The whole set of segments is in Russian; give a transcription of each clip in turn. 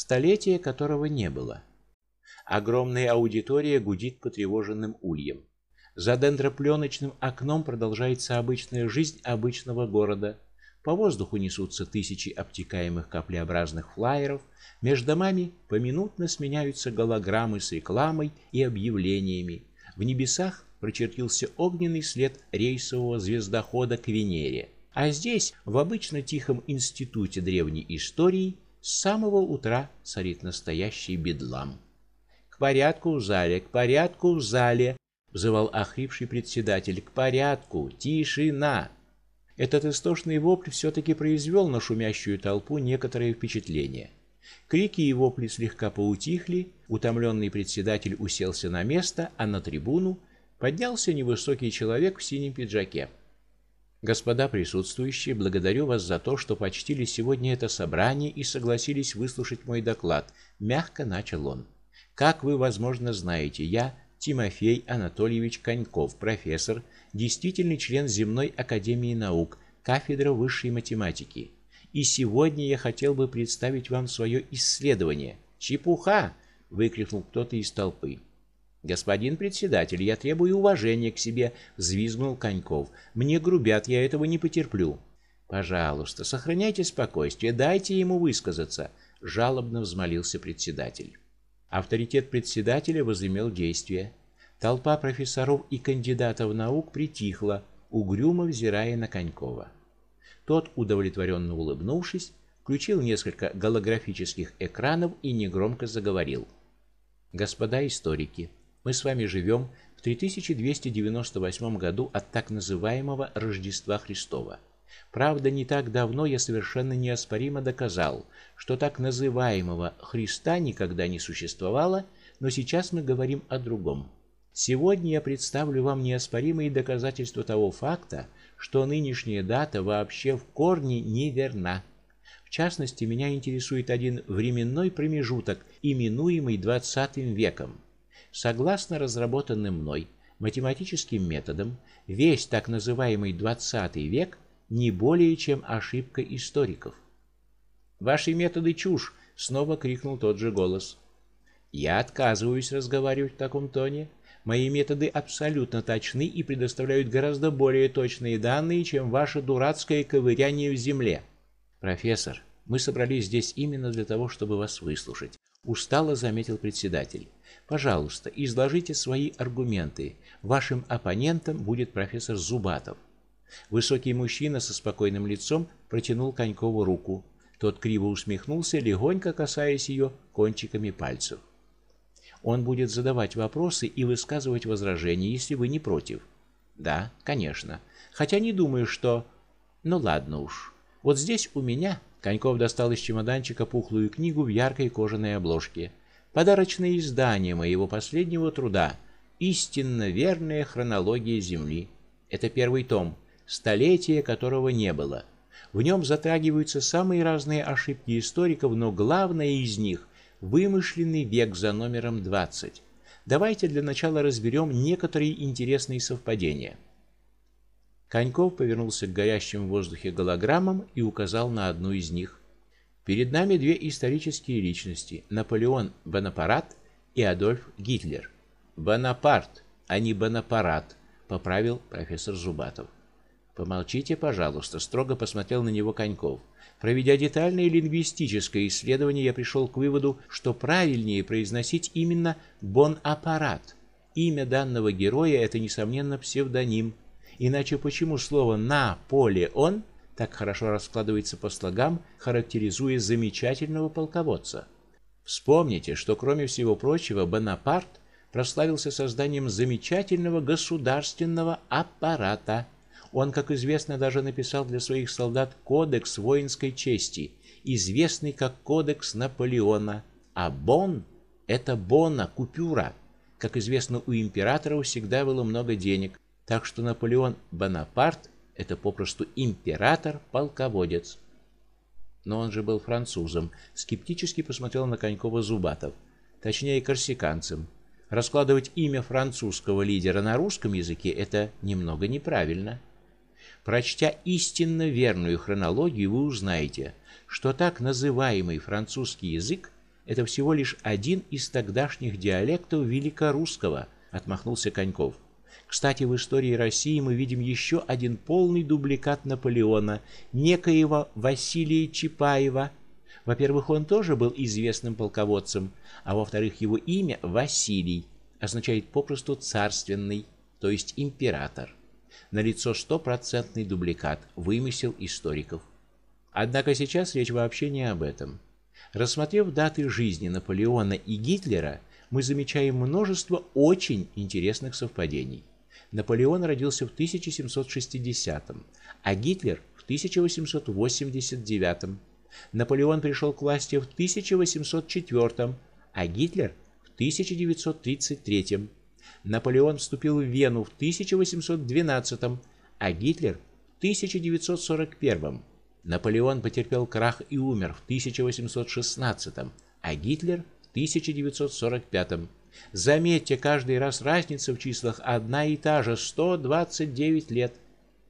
столетие которого не было. Огромная аудитория гудит потревоженным ульем. За дендропленочным окном продолжается обычная жизнь обычного города. По воздуху несутся тысячи обтекаемых каплеобразных флаеров, между домами поминутно сменяются голограммы с рекламой и объявлениями. В небесах прочертился огненный след рейсового звездохода к Венере. А здесь, в обычно тихом институте древней истории, с самого утра царит настоящий бедлам порядку в зале, к порядку в зале, взывал охрипший председатель. К порядку, тишина. Этот истошный вопль все таки произвел на шумящую толпу некоторое впечатление. Крики и вопли слегка поутихли, утомленный председатель уселся на место, а на трибуну поднялся невысокий человек в синем пиджаке. Господа присутствующие, благодарю вас за то, что почтили сегодня это собрание и согласились выслушать мой доклад, мягко начал он. Как вы, возможно, знаете, я Тимофей Анатольевич Коньков, профессор, действительный член Земной академии наук, кафедра высшей математики. И сегодня я хотел бы представить вам свое исследование. Чепуха, выкрикнул кто-то из толпы. Господин председатель, я требую уважения к себе, взвизгнул Коньков. Мне грубят, я этого не потерплю. Пожалуйста, сохраняйте спокойствие, дайте ему высказаться, жалобно взмолился председатель. Авторитет председателя возымел действие. Толпа профессоров и кандидатов наук притихла, угрюмо взирая на Конькова. Тот, удовлетворенно улыбнувшись, включил несколько голографических экранов и негромко заговорил. Господа историки, мы с вами живем в 3298 году от так называемого Рождества Христова. Правда, не так давно я совершенно неоспоримо доказал, что так называемого Христа никогда не существовало, но сейчас мы говорим о другом. Сегодня я представлю вам неоспоримые доказательства того факта, что нынешняя дата вообще в корне неверна. В частности, меня интересует один временной промежуток, именуемый XX веком. Согласно разработанным мной математическим методам, весь так называемый XX век – не более чем ошибка историков. Ваши методы чушь, снова крикнул тот же голос. Я отказываюсь разговаривать в таком тоне. Мои методы абсолютно точны и предоставляют гораздо более точные данные, чем ваше дурацкое ковыряние в земле. Профессор, мы собрались здесь именно для того, чтобы вас выслушать, устало заметил председатель. Пожалуйста, изложите свои аргументы. Вашим оппонентом будет профессор Зубатов. Высокий мужчина со спокойным лицом протянул Конькову руку. Тот криво усмехнулся, легонько касаясь ее кончиками пальцев. Он будет задавать вопросы и высказывать возражения, если вы не против. Да, конечно. Хотя не думаю, что Ну ладно уж. Вот здесь у меня Коньков достал из чемоданчика пухлую книгу в яркой кожаной обложке. Подарочное издание моего последнего труда. Истинно верная хронология Земли. Это первый том столетие которого не было. В нем затрагиваются самые разные ошибки историков, но главное из них вымышленный век за номером 20. Давайте для начала разберем некоторые интересные совпадения. Коньков повернулся к горящим в воздухе голограммам и указал на одну из них. Перед нами две исторические личности: Наполеон Бонапарт и Адольф Гитлер. Бонапарт, а не Бонапарат, поправил профессор Зубатов. Помолчите, пожалуйста, строго посмотрел на него Коньков. Проведя детальное лингвистическое исследование, я пришел к выводу, что правильнее произносить именно Бон-аппарат. Имя данного героя это несомненно псевдоним. Иначе почему слово Наполеон так хорошо раскладывается по слогам, характеризуя замечательного полководца? Вспомните, что кроме всего прочего Бонапарт прославился созданием замечательного государственного аппарата. Он, как известно, даже написал для своих солдат кодекс воинской чести, известный как кодекс Наполеона, а бон это бона, купюра. Как известно, у императоров всегда было много денег, так что Наполеон Бонапарт это попросту император, полководец. Но он же был французом, скептически посмотрел на Конькова Зубатов, точнее корсиканцем. Раскладывать имя французского лидера на русском языке это немного неправильно. Прочтя истинно верную хронологию, вы узнаете, что так называемый французский язык это всего лишь один из тогдашних диалектов великорусского, отмахнулся Коньков. Кстати, в истории России мы видим еще один полный дубликат Наполеона, некоего Василия Чапаева. Во-первых, он тоже был известным полководцем, а во-вторых, его имя Василий означает попросту царственный, то есть император. Налицо стопроцентный дубликат, вымысел историков. Однако сейчас речь вообще не об этом. Рассмотрев даты жизни Наполеона и Гитлера, мы замечаем множество очень интересных совпадений. Наполеон родился в 1760, а Гитлер в 1889. Наполеон пришел к власти в 1804, а Гитлер в 1933. Наполеон вступил в Вену в 1812, а Гитлер в 1941. Наполеон потерпел крах и умер в 1816, а Гитлер 1945. Заметьте, каждый раз разница в числах одна и та же 129 лет.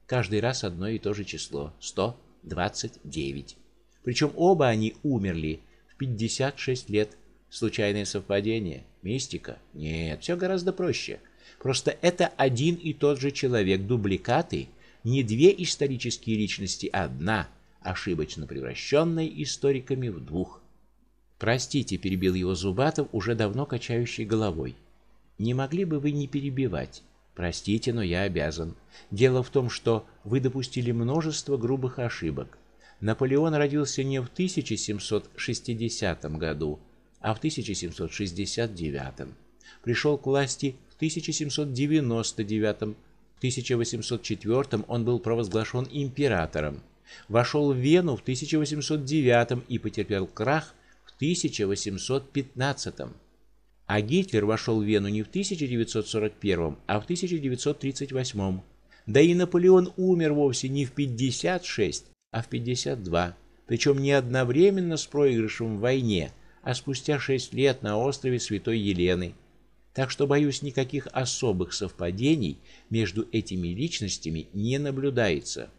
Каждый раз одно и то же число 129. Причем оба они умерли в 56 лет. Случайное совпадение? Мистика? Нет, все гораздо проще. Просто это один и тот же человек, дубликаты, не две исторические личности, одна – ошибочно превращенной историками в двух. Простите, перебил его Зубатов, уже давно качающий головой. Не могли бы вы не перебивать? Простите, но я обязан. Дело в том, что вы допустили множество грубых ошибок. Наполеон родился не в 1760 году, а в 1769. Пришел к власти в 1799. В 1804 он был провозглашен императором вошел в Вену в 1809 и потерпел крах 1815. А Гитлер вошел в Вену не в 1941, а в 1938. Да и Наполеон умер вовсе не в 56, а в 52, причем не одновременно с проигрышем в войне, а спустя 6 лет на острове Святой Елены. Так что боюсь, никаких особых совпадений между этими личностями не наблюдается.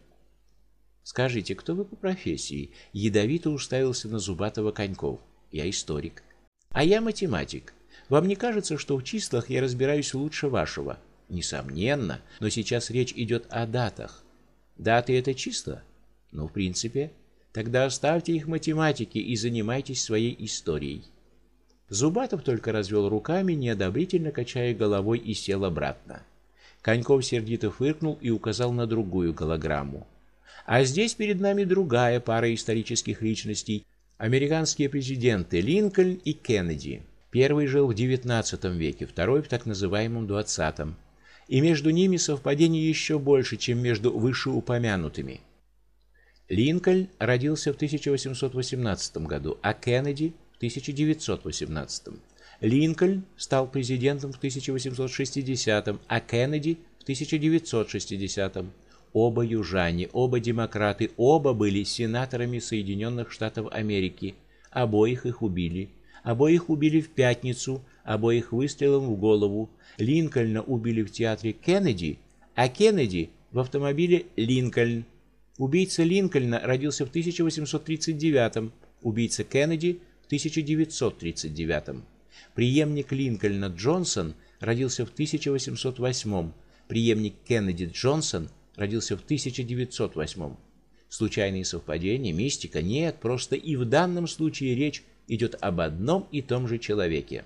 Скажите, кто вы по профессии? Ядовито уставился на Зубатого Коньков. Я историк. А я математик. Вам не кажется, что в числах я разбираюсь лучше вашего? Несомненно, но сейчас речь идет о датах. Даты это числа? Ну, в принципе, тогда оставьте их математике и занимайтесь своей историей. Зубатов только развел руками, неодобрительно качая головой и сел обратно. Коньков сердито фыркнул и указал на другую голограмму. А здесь перед нами другая пара исторических личностей американские президенты Линкольн и Кеннеди. Первый жил в XIX веке, второй в так называемом XX. И между ними совпадений еще больше, чем между вышеупомянутыми. Линкольн родился в 1818 году, а Кеннеди в 1918. Линкольн стал президентом в 1860, а Кеннеди в 1960. Оба южане, оба демократы, оба были сенаторами Соединенных Штатов Америки. Обоих их убили. Обоих убили в пятницу, обоих выстрелом в голову. Линкольна убили в театре Кеннеди, а Кеннеди в автомобиле Линкольн. Убийца Линкольна родился в 1839, убийца Кеннеди в 1939. Преемник Линкольна Джонсон родился в 1808, преемник Кеннеди Джонсон родился в 1908. Случайные совпадения, мистика нет, просто и в данном случае речь идет об одном и том же человеке.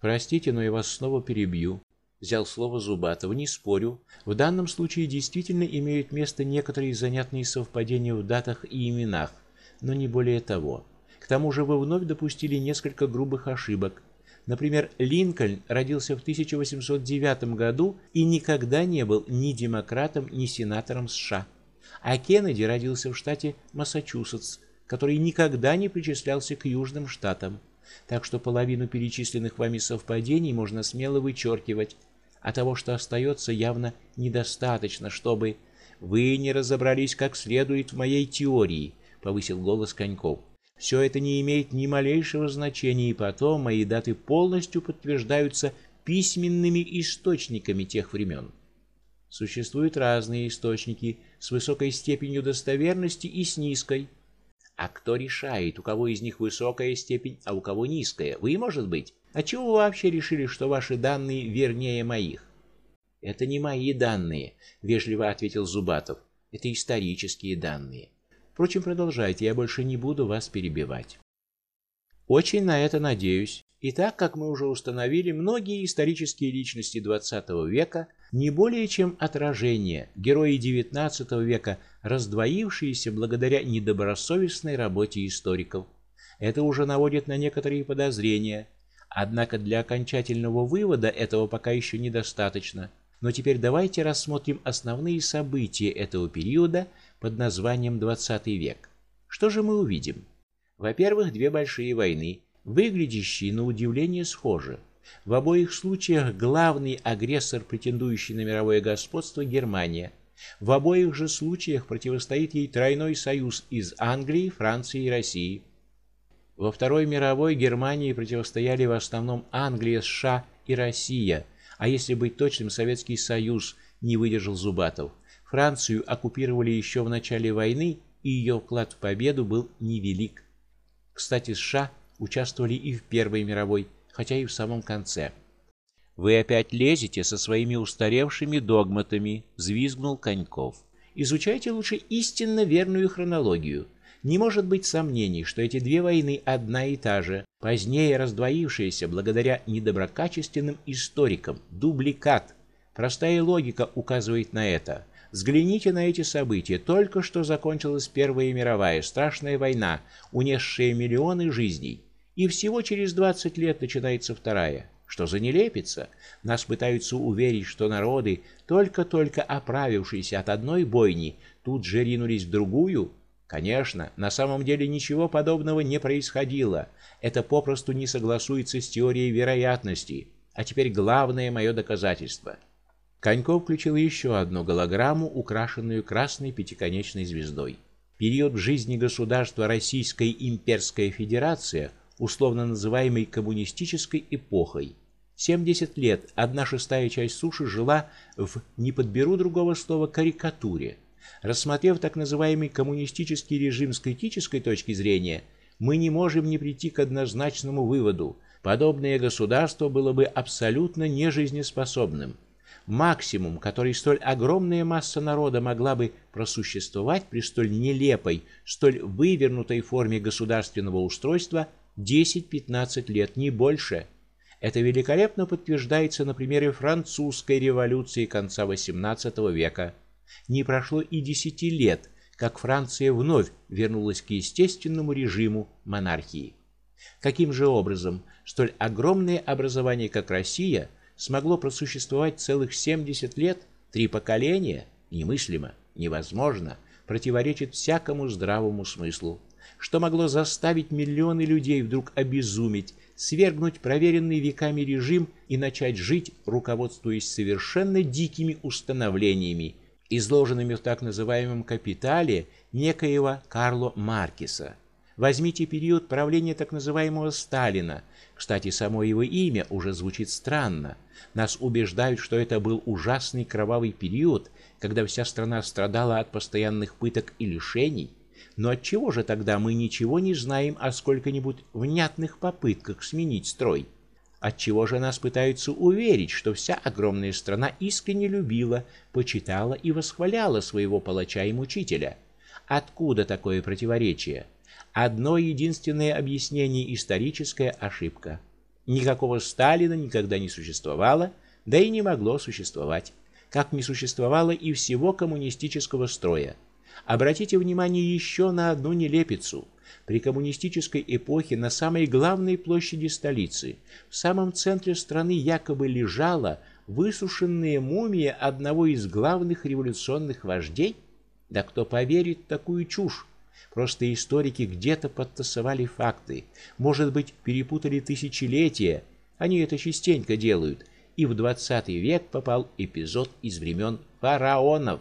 Простите, но я вас снова перебью. Взял слово Зубатов, не спорю. В данном случае действительно имеют место некоторые занятные совпадения в датах и именах, но не более того. К тому же вы вновь допустили несколько грубых ошибок, Например, Линкольн родился в 1809 году и никогда не был ни демократом, ни сенатором США. А Кеннеди родился в штате Массачусетс, который никогда не причислялся к южным штатам. Так что половину перечисленных вами совпадений можно смело вычеркивать, а того, что остается, явно недостаточно, чтобы вы не разобрались как следует в моей теории, повысил голос Коньков. Все это не имеет ни малейшего значения, и потом мои даты полностью подтверждаются письменными источниками тех времен. Существуют разные источники с высокой степенью достоверности и с низкой. А кто решает, у кого из них высокая степень, а у кого низкая? Вы, может быть? А чего вы вообще решили, что ваши данные вернее моих? Это не мои данные, вежливо ответил Зубатов. Это исторические данные. Впрочем, продолжайте, я больше не буду вас перебивать. Очень на это надеюсь. И так, как мы уже установили, многие исторические личности XX века не более чем отражение, герои XIX века, раздвоившиеся благодаря недобросовестной работе историков. Это уже наводит на некоторые подозрения. Однако для окончательного вывода этого пока еще недостаточно. Но теперь давайте рассмотрим основные события этого периода под названием XX век. Что же мы увидим? Во-первых, две большие войны, выглядящие на удивление схожи. В обоих случаях главный агрессор, претендующий на мировое господство Германия. В обоих же случаях противостоит ей тройной союз из Англии, Франции и России. Во Второй мировой Германии противостояли в основном Англия, США и Россия, а если быть точным, Советский Союз не выдержал Зубатов. Францию оккупировали еще в начале войны, и ее вклад в победу был невелик. Кстати, США участвовали и в Первой мировой, хотя и в самом конце. Вы опять лезете со своими устаревшими догматами, взвизгнул Коньков. Изучайте лучше истинно верную хронологию. Не может быть сомнений, что эти две войны одна и та же, позднее раздвоившиеся благодаря недоброкачественным историкам, дубликат. Простая логика указывает на это. Взгляните на эти события. Только что закончилась Первая мировая страшная война, унесшая миллионы жизней, и всего через 20 лет начинается Вторая. Что за нелепица? Нас пытаются уверить, что народы, только-только оправившиеся от одной бойни, тут же ринулись в другую. Конечно, на самом деле ничего подобного не происходило. Это попросту не согласуется с теорией вероятности. А теперь главное мое доказательство – Коньков включил еще одну голограмму, украшенную красной пятиконечной звездой. Период жизни государства Российская имперская федерация, условно называемой коммунистической эпохой. 70 лет одна шестая часть суши жила в не подберу другого слова карикатуре. Рассмотрев так называемый коммунистический режим с критической точки зрения, мы не можем не прийти к однозначному выводу: подобное государство было бы абсолютно нежизнеспособным максимум, который столь огромная масса народа могла бы просуществовать при столь нелепой, столь вывернутой форме государственного устройства 10-15 лет не больше. Это великолепно подтверждается на примере французской революции конца XVIII века. Не прошло и десяти лет, как Франция вновь вернулась к естественному режиму монархии. Каким же образом столь огромное образование, как Россия, смогло просуществовать целых 70 лет, три поколения, немыслимо, невозможно, противоречит всякому здравому смыслу. Что могло заставить миллионы людей вдруг обезуметь, свергнуть проверенный веками режим и начать жить, руководствуясь совершенно дикими установлениями, изложенными в так называемом капитале некоего Карло Маркеса. Возьмите период правления так называемого Сталина. Кстати, само его имя уже звучит странно. Нас убеждают, что это был ужасный кровавый период, когда вся страна страдала от постоянных пыток и лишений. Но от чего же тогда мы ничего не знаем о сколько-нибудь внятных попытках сменить строй? От чего же нас пытаются уверить, что вся огромная страна искренне любила, почитала и восхваляла своего палача и мучителя? Откуда такое противоречие? Одно единственное объяснение историческая ошибка. Никакого Сталина никогда не существовало, да и не могло существовать, как не существовало и всего коммунистического строя. Обратите внимание еще на одну нелепицу. При коммунистической эпохе на самой главной площади столицы, в самом центре страны якобы лежала высушенная мумия одного из главных революционных вождей. Да кто поверит такую чушь? Просто историки где-то подтасовали факты, может быть, перепутали тысячелетия. Они это частенько делают. И в 20 век попал эпизод из времен фараонов.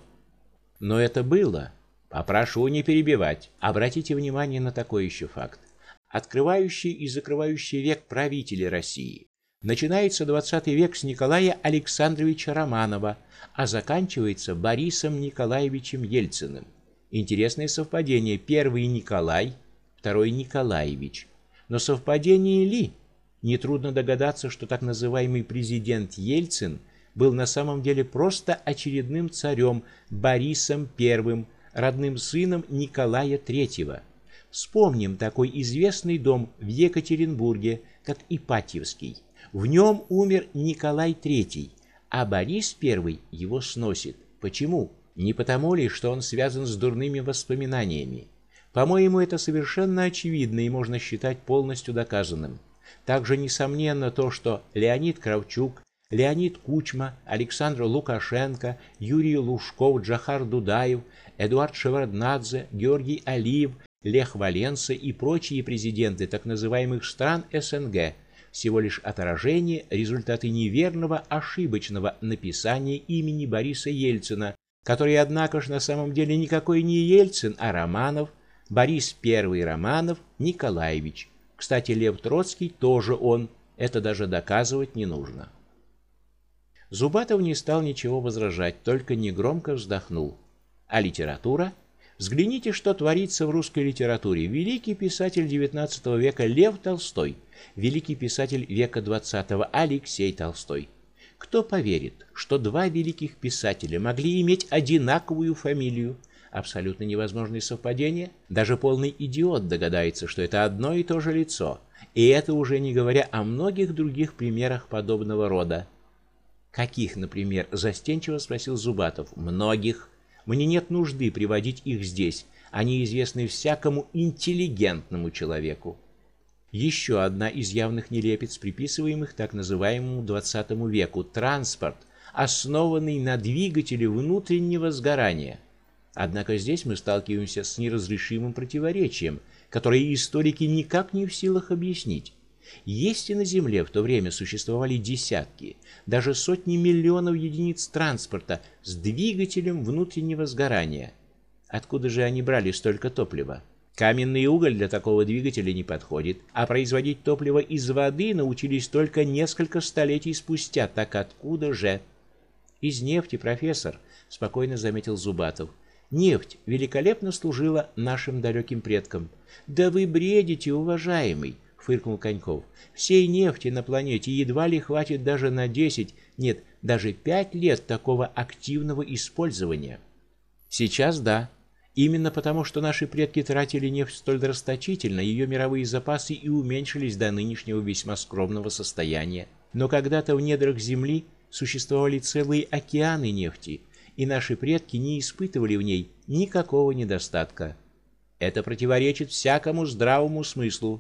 Но это было. Попрошу не перебивать. Обратите внимание на такой еще факт. Открывающий и закрывающий век правителей России. Начинается 20 век с Николая Александровича Романова, а заканчивается Борисом Николаевичем Ельциным. Интересное совпадение. Первый Николай второй Николаевич. Но совпадение ли? Нетрудно догадаться, что так называемый президент Ельцин был на самом деле просто очередным царем Борисом I, родным сыном Николая III. Вспомним такой известный дом в Екатеринбурге, как Ипатьевский. В нем умер Николай III, а Борис I его сносит. Почему? Не потому ли, что он связан с дурными воспоминаниями? По-моему, это совершенно очевидно и можно считать полностью доказанным. Также несомненно то, что Леонид Кравчук, Леонид Кучма, Александр Лукашенко, Юрий Лужков, Джахар Дудаев, Эдуард Шеварднадзе, Георгий Алиев, Лех Валенса и прочие президенты так называемых стран СНГ всего лишь отражение, результаты неверного, ошибочного написания имени Бориса Ельцина, который, однако ж, на самом деле никакой не Ельцин, а Романов, Борис I Романов Николаевич. Кстати, Лев Троцкий тоже он, это даже доказывать не нужно. Зубатов не стал ничего возражать, только негромко вздохнул. А литература? Взгляните, что творится в русской литературе. Великий писатель XIX века Лев Толстой – великий писатель века XX Алексей Толстой. Кто поверит, что два великих писателя могли иметь одинаковую фамилию? Абсолютно невозможное совпадение. Даже полный идиот догадается, что это одно и то же лицо. И это уже не говоря о многих других примерах подобного рода. Каких, например, застенчиво спросил Зубатов. Многих. Мне нет нужды приводить их здесь. Они известны всякому интеллигентному человеку. Еще одна из явных нелепиц, приписываемых так называемому XX веку транспорт, основанный на двигателе внутреннего сгорания. Однако здесь мы сталкиваемся с неразрешимым противоречием, которое историки никак не в силах объяснить. Если на Земле в то время существовали десятки, даже сотни миллионов единиц транспорта с двигателем внутреннего сгорания, откуда же они брали столько топлива? Каменный уголь для такого двигателя не подходит, а производить топливо из воды научились только несколько столетий спустя. Так откуда же? Из нефти, профессор, спокойно заметил Зубатов. Нефть великолепно служила нашим далеким предкам. Да вы бредите, уважаемый, фыркнул Коньков. Всей нефти на планете едва ли хватит даже на 10, нет, даже 5 лет такого активного использования. Сейчас да, Именно потому, что наши предки тратили нефть столь расточительно, ее мировые запасы и уменьшились до нынешнего весьма скромного состояния. Но когда-то в недрах земли существовали целые океаны нефти, и наши предки не испытывали в ней никакого недостатка. Это противоречит всякому здравому смыслу.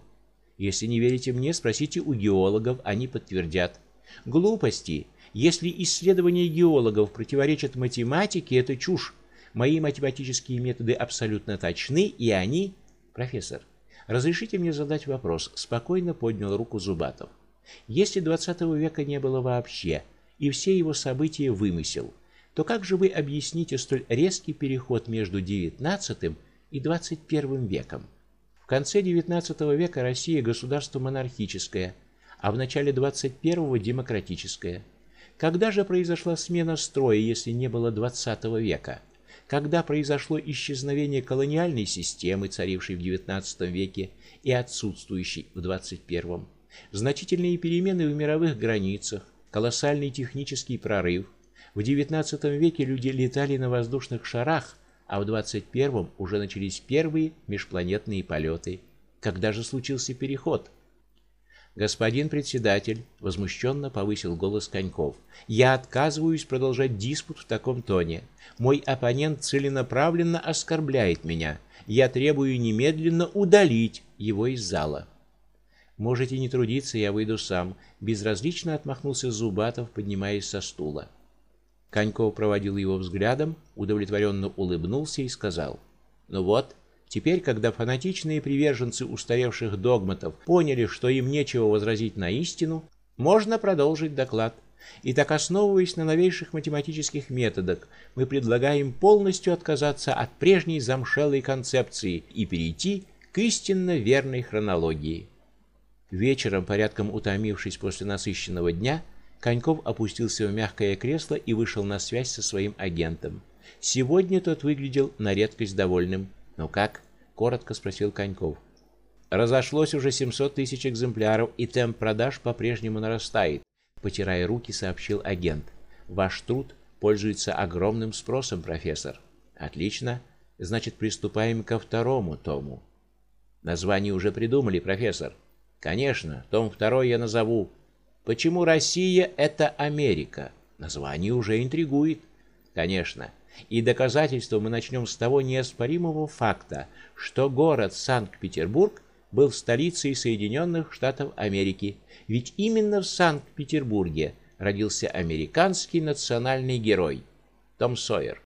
Если не верите мне, спросите у геологов, они подтвердят. Глупости. Если исследования геологов противоречат математике, это чушь. Мои математические методы абсолютно точны, и они, профессор, разрешите мне задать вопрос, спокойно поднял руку Зубатов. Если 20 века не было вообще, и все его события вымысел, то как же вы объясните столь резкий переход между 19 и 21 веком? В конце 19 века Россия государство монархическое, а в начале 21 демократическое. Когда же произошла смена строя, если не было 20 века? Когда произошло исчезновение колониальной системы, царившей в XIX веке и отсутствующей в XXI, значительные перемены в мировых границах, колоссальный технический прорыв. В XIX веке люди летали на воздушных шарах, а в XXI уже начались первые межпланетные полеты. Когда же случился переход? Господин председатель, возмущенно повысил голос Коньков. Я отказываюсь продолжать диспут в таком тоне. Мой оппонент целенаправленно оскорбляет меня. Я требую немедленно удалить его из зала. Можете не трудиться, я выйду сам, безразлично отмахнулся Зубатов, поднимаясь со стула. Коньков проводил его взглядом, удовлетворенно улыбнулся и сказал: "Ну вот, Теперь, когда фанатичные приверженцы устаревших догматов поняли, что им нечего возразить на истину, можно продолжить доклад. И так основываясь на новейших математических методах, мы предлагаем полностью отказаться от прежней замшелой концепции и перейти к истинно верной хронологии. Вечером, порядком утомившись после насыщенного дня, Коньков опустился в мягкое кресло и вышел на связь со своим агентом. Сегодня тот выглядел на редкость довольным. "Ну как?" коротко спросил Коньков. Разошлось уже 700 тысяч экземпляров, и темп продаж по-прежнему нарастает, потирая руки, сообщил агент. Ваш труд пользуется огромным спросом, профессор. Отлично. Значит, приступаем ко второму тому. Название уже придумали, профессор. Конечно, том второй я назову. Почему Россия это Америка? Название уже интригует. Конечно. И доказательство мы начнем с того неоспоримого факта, что город Санкт-Петербург был столицей Соединенных Штатов Америки. Ведь именно в Санкт-Петербурге родился американский национальный герой Том Сойер.